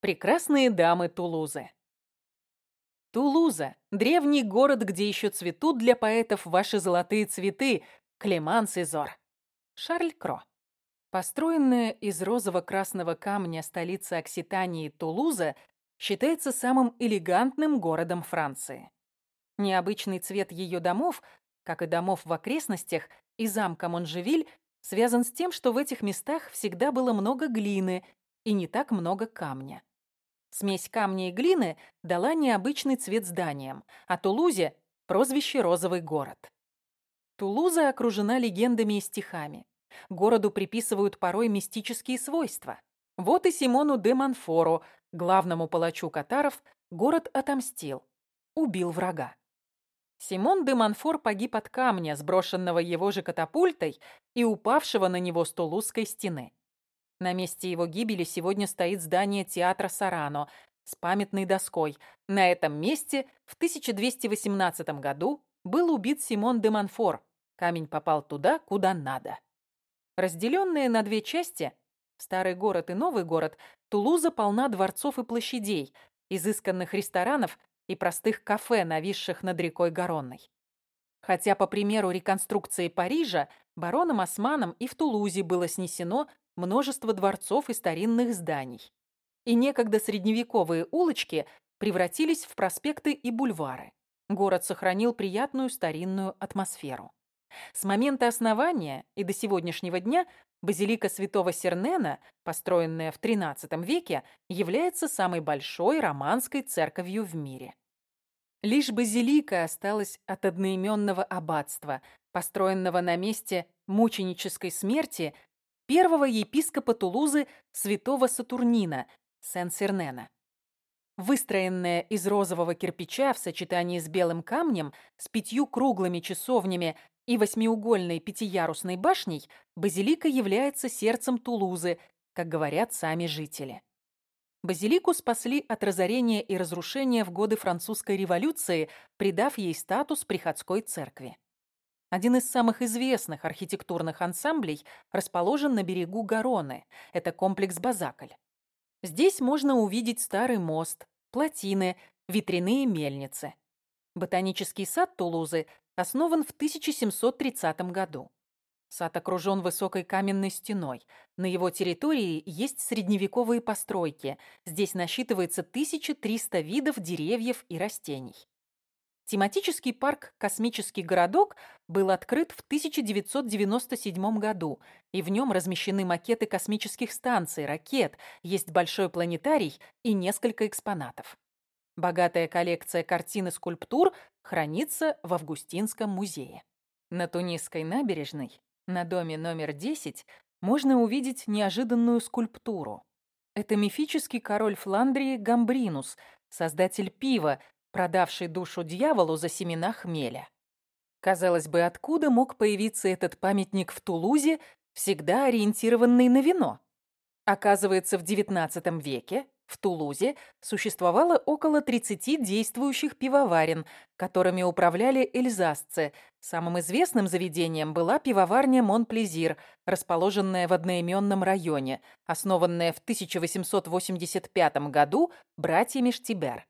Прекрасные дамы Тулузы. Тулуза – древний город, где еще цветут для поэтов ваши золотые цветы, Клеман Сезор. Шарль Кро. Построенная из розово-красного камня столица Окситании Тулуза считается самым элегантным городом Франции. Необычный цвет ее домов, как и домов в окрестностях, и замка Монжевиль, связан с тем, что в этих местах всегда было много глины и не так много камня. Смесь камня и глины дала необычный цвет зданиям, а Тулузе – прозвище «Розовый город». Тулуза окружена легендами и стихами. Городу приписывают порой мистические свойства. Вот и Симону де Монфору, главному палачу катаров, город отомстил. Убил врага. Симон де Монфор погиб от камня, сброшенного его же катапультой и упавшего на него с Тулузской стены. На месте его гибели сегодня стоит здание театра Сарано с памятной доской. На этом месте в 1218 году был убит Симон де Монфор. Камень попал туда, куда надо. Разделенные на две части, старый город и новый город, Тулуза полна дворцов и площадей, изысканных ресторанов и простых кафе, нависших над рекой Гаронной. Хотя, по примеру реконструкции Парижа, бароном Османом и в Тулузе было снесено множество дворцов и старинных зданий. И некогда средневековые улочки превратились в проспекты и бульвары. Город сохранил приятную старинную атмосферу. С момента основания и до сегодняшнего дня базилика святого Сернена, построенная в XIII веке, является самой большой романской церковью в мире. Лишь базилика осталась от одноименного аббатства, построенного на месте мученической смерти первого епископа Тулузы святого Сатурнина, Сен-Сернена. Выстроенная из розового кирпича в сочетании с белым камнем, с пятью круглыми часовнями и восьмиугольной пятиярусной башней, базилика является сердцем Тулузы, как говорят сами жители. Базилику спасли от разорения и разрушения в годы французской революции, придав ей статус приходской церкви. Один из самых известных архитектурных ансамблей расположен на берегу Гароны. Это комплекс Базакль. Здесь можно увидеть старый мост, плотины, ветряные мельницы. Ботанический сад Тулузы основан в 1730 году. Сад окружен высокой каменной стеной. На его территории есть средневековые постройки. Здесь насчитывается 1300 видов деревьев и растений. Тематический парк «Космический городок» был открыт в 1997 году, и в нем размещены макеты космических станций, ракет, есть большой планетарий и несколько экспонатов. Богатая коллекция картин и скульптур хранится в Августинском музее. На Тунисской набережной, на доме номер 10, можно увидеть неожиданную скульптуру. Это мифический король Фландрии Гамбринус, создатель пива, продавший душу дьяволу за семена хмеля. Казалось бы, откуда мог появиться этот памятник в Тулузе, всегда ориентированный на вино? Оказывается, в XIX веке в Тулузе существовало около 30 действующих пивоварен, которыми управляли эльзасцы. Самым известным заведением была пивоварня Монплезир, расположенная в одноименном районе, основанная в 1885 году братьями Штибер.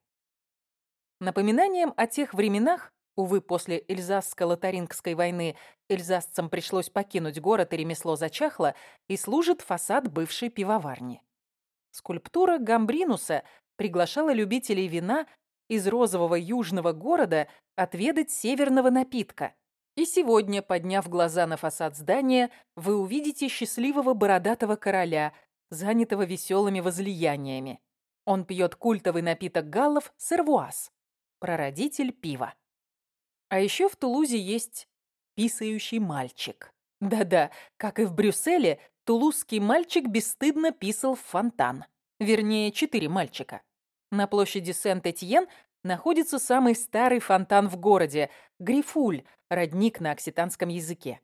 Напоминанием о тех временах, увы, после Эльзасско-Лотарингской войны эльзасцам пришлось покинуть город и ремесло зачахло, и служит фасад бывшей пивоварни. Скульптура Гамбринуса приглашала любителей вина из розового южного города отведать северного напитка. И сегодня, подняв глаза на фасад здания, вы увидите счастливого бородатого короля, занятого веселыми возлияниями. Он пьет культовый напиток галлов сервуаз прародитель пива. А еще в Тулузе есть писающий мальчик. Да-да, как и в Брюсселе, тулузский мальчик бесстыдно писал в фонтан. Вернее, четыре мальчика. На площади Сент-Этьен находится самый старый фонтан в городе – Грифуль, родник на окситанском языке.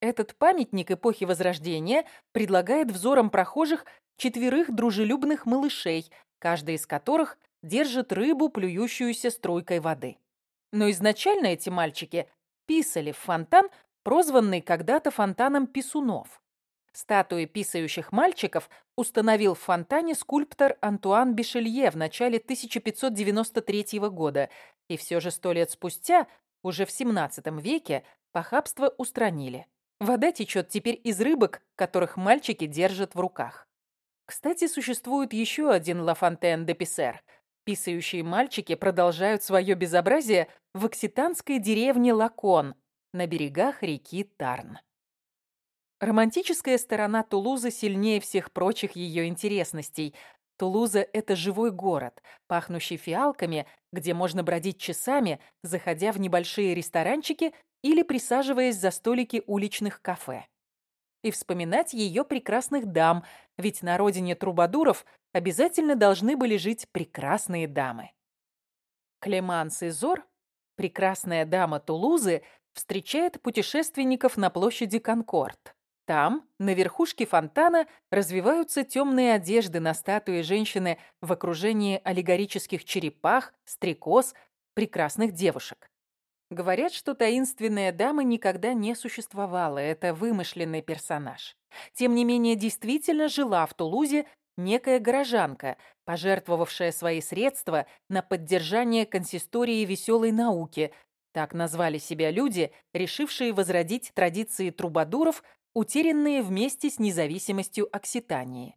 Этот памятник эпохи Возрождения предлагает взорам прохожих четверых дружелюбных малышей, каждый из которых держит рыбу, плюющуюся струйкой воды. Но изначально эти мальчики писали в фонтан, прозванный когда-то фонтаном писунов. Статуи писающих мальчиков установил в фонтане скульптор Антуан Бишелье в начале 1593 года, и все же сто лет спустя, уже в XVII веке, похабство устранили. Вода течет теперь из рыбок, которых мальчики держат в руках. Кстати, существует еще один Ла Фонтен де Писер. Писающие мальчики продолжают свое безобразие в окситанской деревне Лакон на берегах реки Тарн. Романтическая сторона Тулузы сильнее всех прочих ее интересностей. Тулуза – это живой город, пахнущий фиалками, где можно бродить часами, заходя в небольшие ресторанчики или присаживаясь за столики уличных кафе. И вспоминать ее прекрасных дам, ведь на родине трубадуров обязательно должны были жить прекрасные дамы. Клеманс Изор, прекрасная дама Тулузы, встречает путешественников на площади Конкорд. Там, на верхушке фонтана, развиваются темные одежды на статуе женщины в окружении аллегорических черепах, стрекоз, прекрасных девушек. Говорят, что таинственная дама никогда не существовала, это вымышленный персонаж. Тем не менее, действительно жила в Тулузе некая горожанка, пожертвовавшая свои средства на поддержание консистории веселой науки, так назвали себя люди, решившие возродить традиции трубадуров утерянные вместе с независимостью Окситании.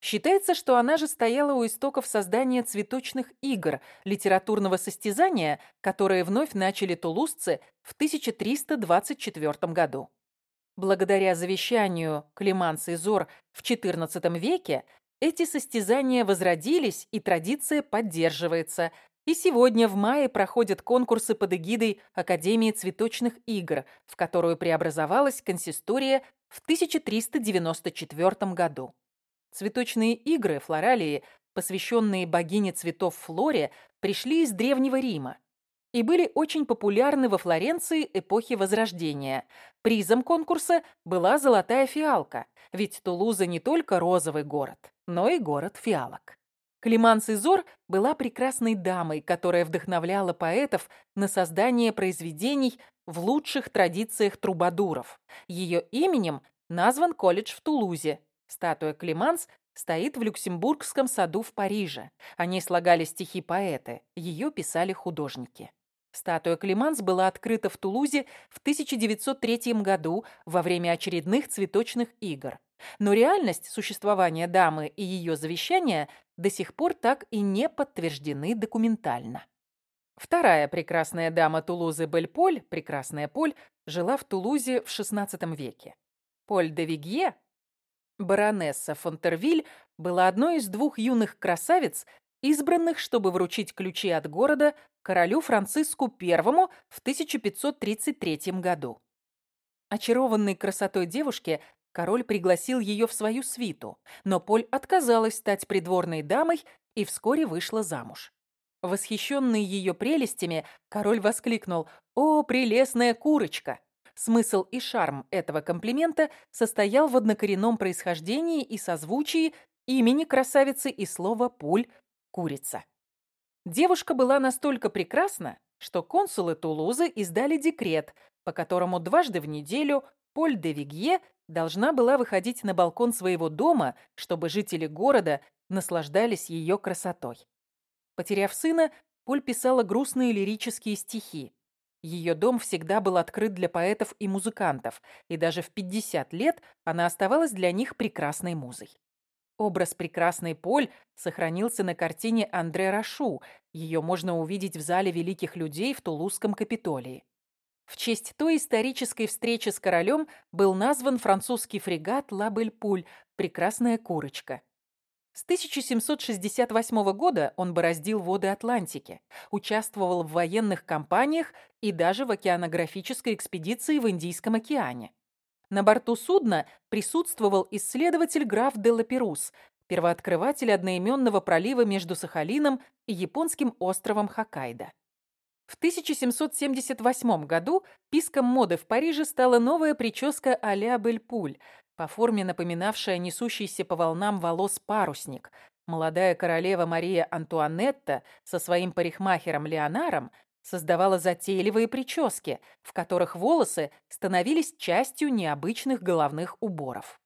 Считается, что она же стояла у истоков создания цветочных игр, литературного состязания, которые вновь начали тулузцы в 1324 году. Благодаря завещанию Климанс и Зор в XIV веке эти состязания возродились, и традиция поддерживается, и сегодня в мае проходят конкурсы под эгидой Академии цветочных игр, в которую преобразовалась консистория в 1394 году. Цветочные игры, флоралии, посвященные богине цветов Флоре, пришли из Древнего Рима и были очень популярны во Флоренции эпохи Возрождения. Призом конкурса была золотая фиалка, ведь Тулуза не только розовый город, но и город фиалок. Климанс Изор была прекрасной дамой, которая вдохновляла поэтов на создание произведений в лучших традициях трубадуров. Ее именем назван колледж в Тулузе. Статуя Климанс стоит в Люксембургском саду в Париже. О ней слагали стихи поэты, ее писали художники. Статуя Климанс была открыта в Тулузе в 1903 году во время очередных цветочных игр. Но реальность существования дамы и ее завещания до сих пор так и не подтверждены документально. Вторая прекрасная дама Тулузы Бельполь, прекрасная Поль, жила в Тулузе в XVI веке. Поль де Вигье, баронесса Фонтервиль, была одной из двух юных красавиц, избранных, чтобы вручить ключи от города королю Франциску I в 1533 году. Очарованный красотой девушки, король пригласил ее в свою свиту, но Поль отказалась стать придворной дамой и вскоре вышла замуж. Восхищенный ее прелестями, король воскликнул «О, прелестная курочка!». Смысл и шарм этого комплимента состоял в однокоренном происхождении и созвучии имени красавицы и слова «пуль» — «курица». Девушка была настолько прекрасна, что консулы Тулузы издали декрет, по которому дважды в неделю Поль де Вигье должна была выходить на балкон своего дома, чтобы жители города наслаждались ее красотой. Потеряв сына, Поль писала грустные лирические стихи. Ее дом всегда был открыт для поэтов и музыкантов, и даже в 50 лет она оставалась для них прекрасной музой. Образ прекрасной Поль сохранился на картине Андре Рашу. Ее можно увидеть в зале великих людей в Тулузском Капитолии. В честь той исторической встречи с королем был назван французский фрегат «Ла Бельпуль» «Прекрасная курочка». С 1768 года он бороздил воды Атлантики, участвовал в военных кампаниях и даже в океанографической экспедиции в Индийском океане. На борту судна присутствовал исследователь граф де Лаперус, первооткрыватель одноименного пролива между Сахалином и японским островом Хоккайдо. В 1778 году писком моды в Париже стала новая прическа а-ля Бельпуль, по форме напоминавшая несущийся по волнам волос парусник. Молодая королева Мария Антуанетта со своим парикмахером Леонаром создавала затейливые прически, в которых волосы становились частью необычных головных уборов.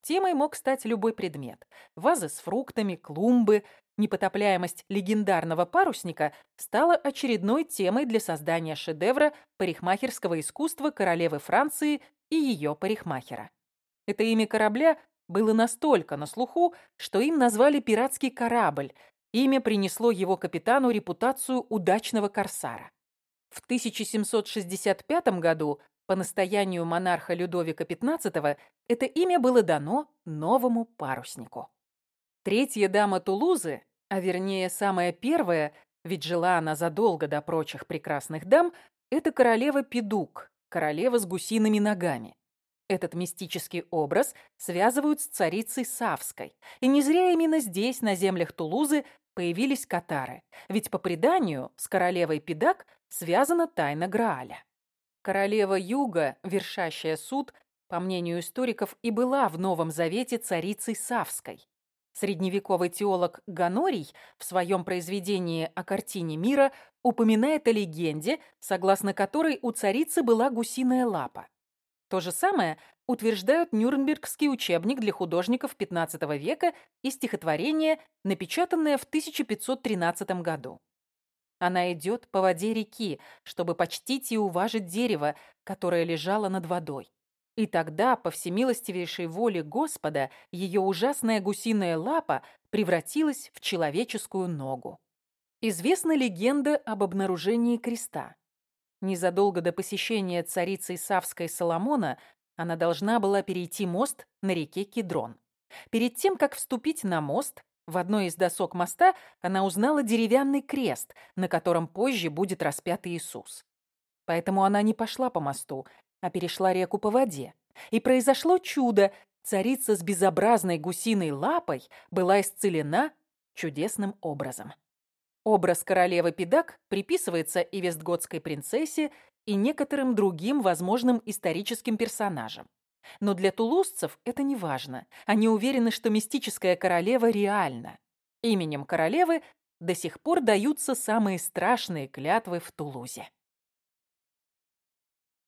Темой мог стать любой предмет. Вазы с фруктами, клумбы. Непотопляемость легендарного парусника стала очередной темой для создания шедевра парикмахерского искусства королевы Франции и ее парикмахера. Это имя корабля было настолько на слуху, что им назвали пиратский корабль. Имя принесло его капитану репутацию удачного корсара. В 1765 году по настоянию монарха Людовика XV это имя было дано новому паруснику. Третья дама Тулузы, а вернее самая первая, ведь жила она задолго до прочих прекрасных дам, это королева Педук, королева с гусиными ногами. Этот мистический образ связывают с царицей Савской. И не зря именно здесь, на землях Тулузы, появились катары. Ведь по преданию с королевой Педак связана тайна Грааля. Королева Юга, вершащая суд, по мнению историков, и была в Новом Завете царицей Савской. Средневековый теолог Ганорий в своем произведении о картине мира упоминает о легенде, согласно которой у царицы была гусиная лапа. То же самое утверждают Нюрнбергский учебник для художников XV века и стихотворение, напечатанное в 1513 году. Она идет по воде реки, чтобы почтить и уважить дерево, которое лежало над водой. И тогда, по всемилостивейшей воле Господа, ее ужасная гусиная лапа превратилась в человеческую ногу. Известна легенда об обнаружении креста. Незадолго до посещения царицы Савской Соломона она должна была перейти мост на реке Кедрон. Перед тем, как вступить на мост, в одной из досок моста она узнала деревянный крест, на котором позже будет распят Иисус. Поэтому она не пошла по мосту, а перешла реку по воде. И произошло чудо. Царица с безобразной гусиной лапой была исцелена чудесным образом. Образ королевы Педак приписывается и вестготской принцессе, и некоторым другим возможным историческим персонажам. Но для тулузцев это не важно. Они уверены, что мистическая королева реальна. Именем королевы до сих пор даются самые страшные клятвы в Тулузе.